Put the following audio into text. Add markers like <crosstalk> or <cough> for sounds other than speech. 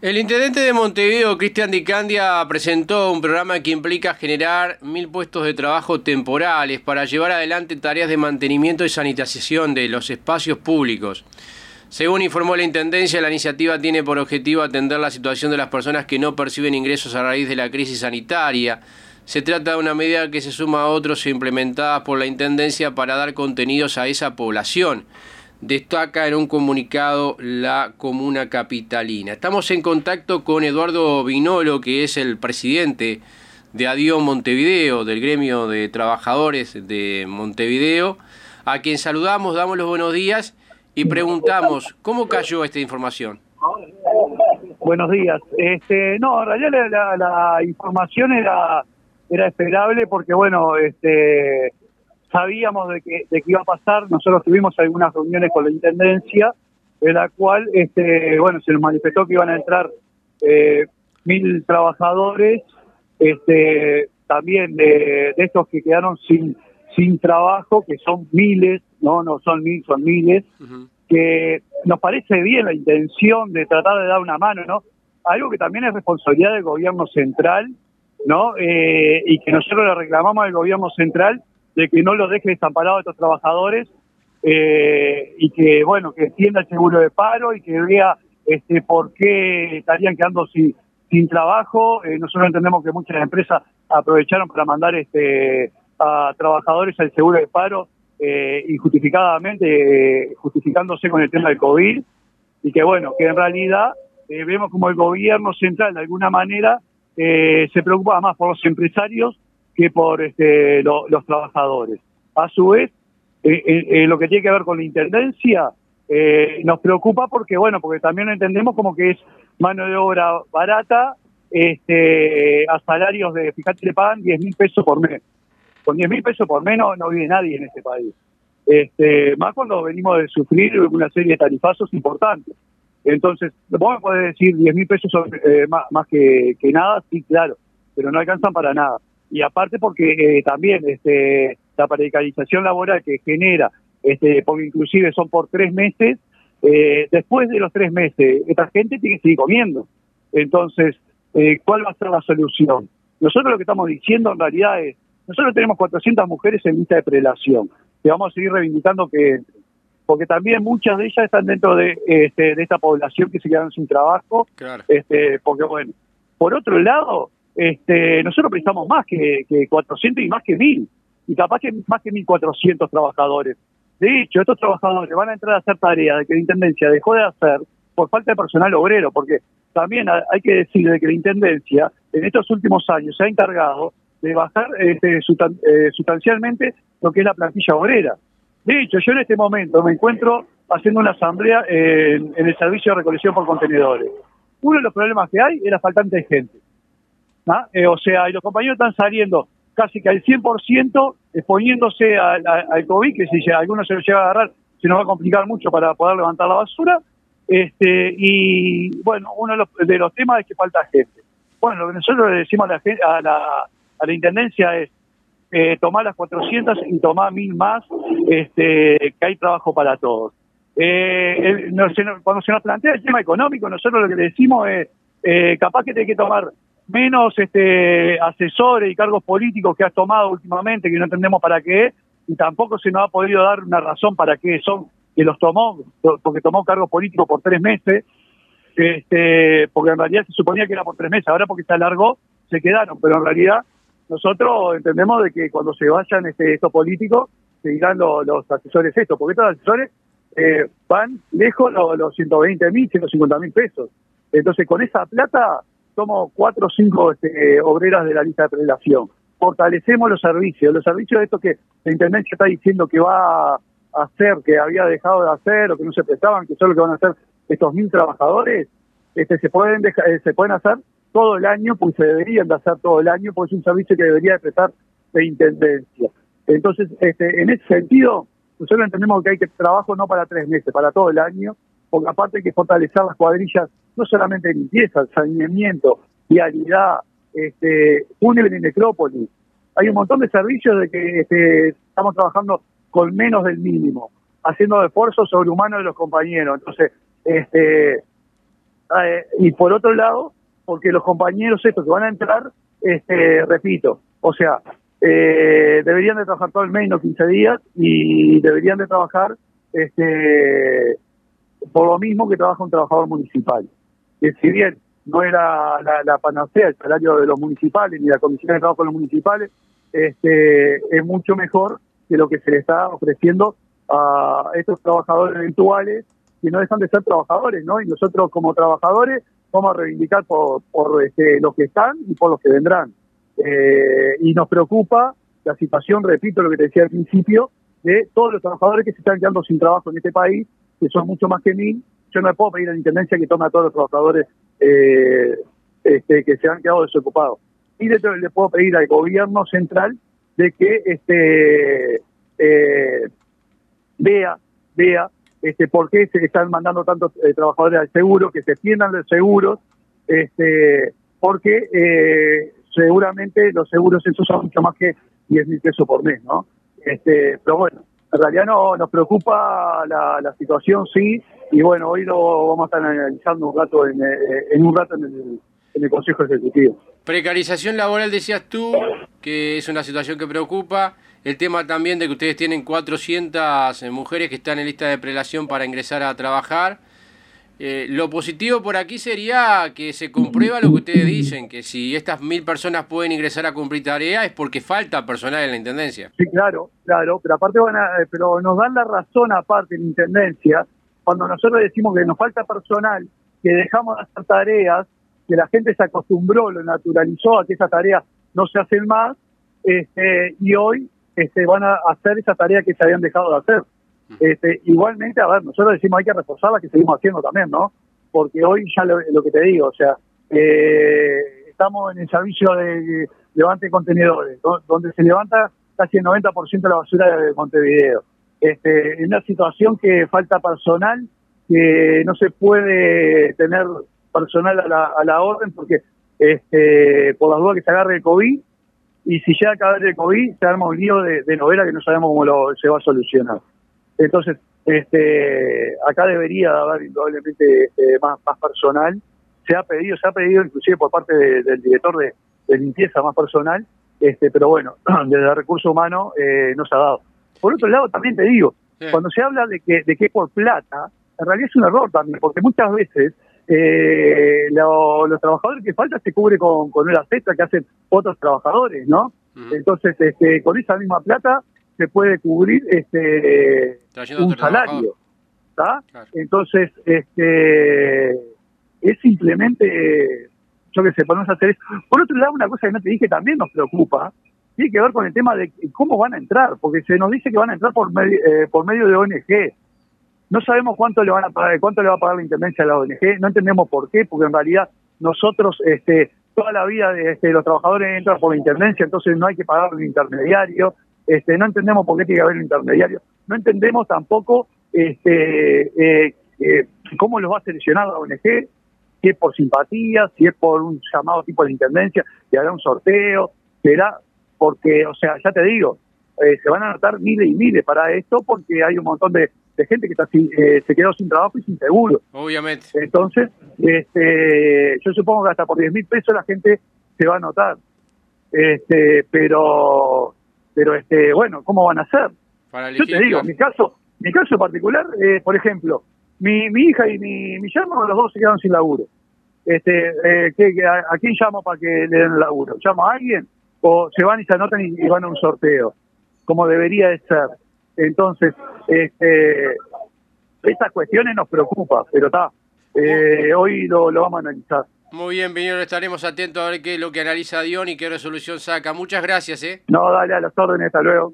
El intendente de Montevideo, Cristian Di Candia, presentó un programa que implica generar mil puestos de trabajo temporales para llevar adelante tareas de mantenimiento y sanitización de los espacios públicos. Según informó la Intendencia, la iniciativa tiene por objetivo atender la situación de las personas que no perciben ingresos a raíz de la crisis sanitaria. Se trata de una medida que se suma a otros implementadas por la Intendencia para dar contenidos a esa población destaca en un comunicado la comuna capitalina. Estamos en contacto con Eduardo Vinolo, que es el presidente de Adiós Montevideo, del gremio de trabajadores de Montevideo, a quien saludamos, damos los buenos días y preguntamos, ¿cómo cayó esta información? Buenos días. Este, no, en realidad la, la información era, era esperable porque, bueno, este, sabíamos de que, de que iba a pasar, nosotros tuvimos algunas reuniones con la Intendencia, en la cual, este, bueno, se nos manifestó que iban a entrar eh, mil trabajadores, este, también de, estos que quedaron sin, sin trabajo, que son miles, no, no son mil, son miles, que nos parece bien la intención de tratar de dar una mano, ¿no? Algo que también es responsabilidad del gobierno central, ¿no? Eh, y que nosotros le reclamamos al gobierno central de que no los deje desamparados estos trabajadores eh, y que, bueno, que extienda el seguro de paro y que vea este, por qué estarían quedando sin, trabajo. Eh, nosotros entendemos que muchas empresas aprovecharon para mandar este, a trabajadores al seguro de paro eh, injustificadamente, justificándose con el tema del COVID y que, bueno, que en realidad vemos como el gobierno central de alguna manera se preocupa más por los empresarios que por este, los trabajadores. A su vez, eh, eh, eh, lo que tiene que ver con la intendencia nos preocupa porque, bueno, porque también entendemos como que es mano de obra barata este, a salarios de, fíjate, le pagan 10 mil pesos por mes. Con 10 mil pesos por mes no, vive nadie en este país. Este, más cuando venimos de sufrir una serie de tarifazos importantes. Entonces, vos me podés decir 10 mil pesos más, que, que nada, sí, claro, pero no alcanzan para nada y aparte porque eh, también este, la precarización laboral que genera, este, porque inclusive son por tres meses, eh, después de los tres meses, esta gente tiene que seguir comiendo. Entonces, eh, ¿cuál va a ser la solución? Nosotros lo que estamos diciendo en realidad es, nosotros tenemos 400 mujeres en lista de prelación, que vamos a seguir reivindicando que porque también muchas de ellas están dentro de, este, de esta población que se quedan sin trabajo, este, porque bueno, por otro lado, este, nosotros prestamos más que, que 400 y más que 1000, y capaz que más que 1400 trabajadores. De hecho, estos trabajadores van a entrar a hacer tareas que la Intendencia dejó de hacer por falta de personal obrero, porque también hay que decir de que la Intendencia en estos últimos años se ha encargado de bajar este, eh, sustancialmente lo que es la plantilla obrera. De hecho, yo en este momento me encuentro haciendo una asamblea en, en el servicio de recolección por contenedores. Uno de los problemas que hay es la faltante de gente. ¿Ah? Eh, o sea, y los compañeros están saliendo casi que al 100% exponiéndose al, COVID, que si alguno se lo llega a agarrar, se nos va a complicar mucho para poder levantar la basura. Este, y bueno, uno de los, temas es que falta gente. Bueno, lo que nosotros le decimos a la, a la, a la Intendencia es eh, tomar las 400 y tomar mil más, este, que hay trabajo para todos. Eh, cuando se nos plantea el tema económico, nosotros lo que le decimos es, eh, capaz que tiene que tomar menos este, asesores y cargos políticos que has tomado últimamente, que no entendemos para qué, y tampoco se nos ha podido dar una razón para qué son, que los tomó, porque tomó cargos políticos por tres meses, este, porque en realidad se suponía que era por tres meses, ahora porque se alargó, se quedaron, pero en realidad nosotros entendemos de que cuando se vayan este, estos políticos, seguirán los, los asesores estos, porque estos asesores eh, van lejos los, los 120 mil, 150 mil pesos. Entonces, con esa plata somos cuatro o cinco este, obreras de la lista de prelación. Fortalecemos los servicios, los servicios de esto que la Intendencia está diciendo que va a hacer, que había dejado de hacer o que no se prestaban, que son lo que van a hacer estos mil trabajadores, este, se pueden eh, se pueden hacer todo el año, pues se deberían de hacer todo el año, porque es un servicio que debería de prestar la Intendencia. Entonces, este, en ese sentido, nosotros entendemos que hay que trabajo no para tres meses, para todo el año, porque aparte hay que fortalecer las cuadrillas, no solamente limpieza, saneamiento, vialidad, este, y necrópolis. Hay un montón de servicios de que este, estamos trabajando con menos del mínimo, haciendo esfuerzos sobrehumanos de los compañeros. Entonces, este, eh, y por otro lado, porque los compañeros estos que van a entrar, este, repito, o sea, eh, deberían de trabajar todo el mes, no 15 días, y deberían de trabajar este, por lo mismo que trabaja un trabajador municipal. Que si bien no era la, panacea el salario de los municipales ni la comisión de trabajo de los municipales, este, es mucho mejor que lo que se le está ofreciendo a estos trabajadores eventuales que no dejan de ser trabajadores, ¿no? Y nosotros como trabajadores vamos a reivindicar por, por este, los que están y por los que vendrán. Eh, y nos preocupa la situación, repito lo que te decía al principio, de todos los trabajadores que se están quedando sin trabajo en este país, que son mucho más que mil. Yo no me puedo pedir a la Intendencia que tome a todos los trabajadores eh, este, que se han quedado desocupados. Y le, le puedo pedir al gobierno central de que este eh, vea, vea este, por qué se están mandando tantos eh, trabajadores al seguro, que se extiendan los seguros, este, porque eh, seguramente los seguros esos son mucho más que 10 mil pesos por mes, ¿no? Este, pero bueno, en realidad no, nos preocupa la, la situación, sí, y bueno, hoy lo vamos a estar analizando un rato en, eh, en un rato en el, en el Consejo Ejecutivo. Precarización laboral, decías tú, que es una situación que preocupa. El tema también de que ustedes tienen 400 mujeres que están en lista de prelación para ingresar a trabajar. Eh, lo positivo por aquí sería que se comprueba lo que ustedes dicen, que si estas mil personas pueden ingresar a cumplir tareas es porque falta personal en la Intendencia. Sí, claro, claro, pero aparte van a, eh, pero nos dan la razón aparte en Intendencia, cuando nosotros decimos que nos falta personal, que dejamos de hacer tareas, que la gente se acostumbró, lo naturalizó a que esas tareas no se hacen más, este, y hoy este, van a hacer esa tarea que se habían dejado de hacer. Este, igualmente, a ver, nosotros decimos hay que reforzarla, que seguimos haciendo también, ¿no? Porque hoy ya lo, que te digo, o sea, eh, estamos en el servicio de levante de contenedores, donde se levanta casi el 90% de la basura de Montevideo. Este, en una situación que falta personal, que no se puede tener personal a la, a la orden porque este, por las dudas que se agarre el COVID y si llega a caer el COVID se arma un lío de, novela que no sabemos cómo lo, se va a solucionar. Entonces, este, acá debería haber indudablemente este, más, más personal. Se ha pedido, se ha pedido inclusive por parte del director de, limpieza más personal, este, pero bueno, <clears throat> desde el recurso humano eh, no se ha dado. Por otro lado, también te digo, cuando se habla de que, de que por plata, en realidad es un error también, porque muchas veces eh, los trabajadores que faltan se cubre con, con una cesta que hacen otros trabajadores, ¿no? Entonces, este, con esa misma plata se puede cubrir este un salario. ¿está? Entonces, este es simplemente, yo que sé, podemos hacer eso. Por otro lado, una cosa que no te dije también nos preocupa, tiene que ver con el tema de cómo van a entrar, porque se nos dice que van a entrar por, medio, eh, por medio de ONG. No sabemos cuánto le van a pagar, cuánto le va a pagar la intendencia a la ONG, no entendemos por qué, porque en realidad nosotros, este, toda la vida de este, los trabajadores entran por la intendencia, entonces no hay que pagar un intermediario, este, no entendemos por qué tiene que haber un intermediario, no entendemos tampoco este, eh, eh, cómo los va a seleccionar la ONG, si es por simpatía, si es por un llamado tipo de intendencia, si hará un sorteo, será porque, o sea, ya te digo, eh, se van a anotar miles y miles para esto porque hay un montón de, gente que está eh, se quedó sin trabajo y sin seguro. Obviamente. Entonces, este, yo supongo que hasta por 10 mil pesos la gente se va a anotar. Este, pero, pero este, bueno, ¿cómo van a hacer? yo te digo, mi caso, mi caso particular, eh, por ejemplo, mi, mi hija y mi, mi yerno, los dos se quedaron sin laburo. Este, eh, a, quién llamo para que le den el laburo? ¿Llamo a alguien? ¿O se van y se anotan y, van a un sorteo? Como debería de ser. Entonces, este, estas cuestiones nos preocupan, pero está, eh, hoy lo, lo, vamos a analizar. Muy bien, Viñero, estaremos atentos a ver qué es lo que analiza Dion y qué resolución saca. Muchas gracias, ¿eh? No, dale a las órdenes, hasta luego.